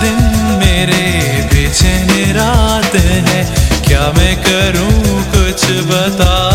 दिन मेरे बेचैन रात है। क्या मैं करूँ कुछ बता